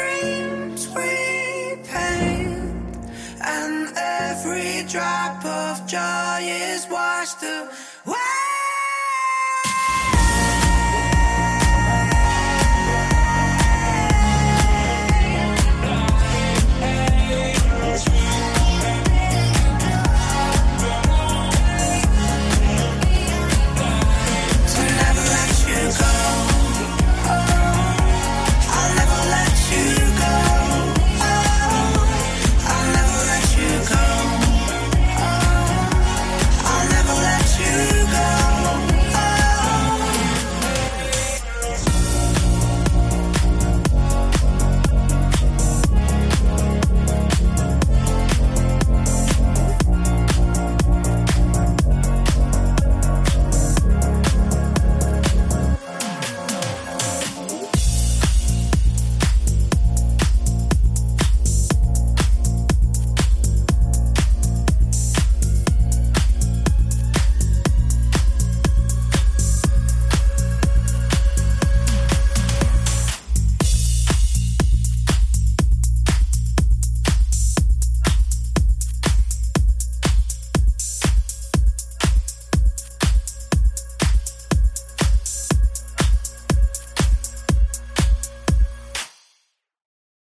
dreams we paint, and every drop of joy is washed away.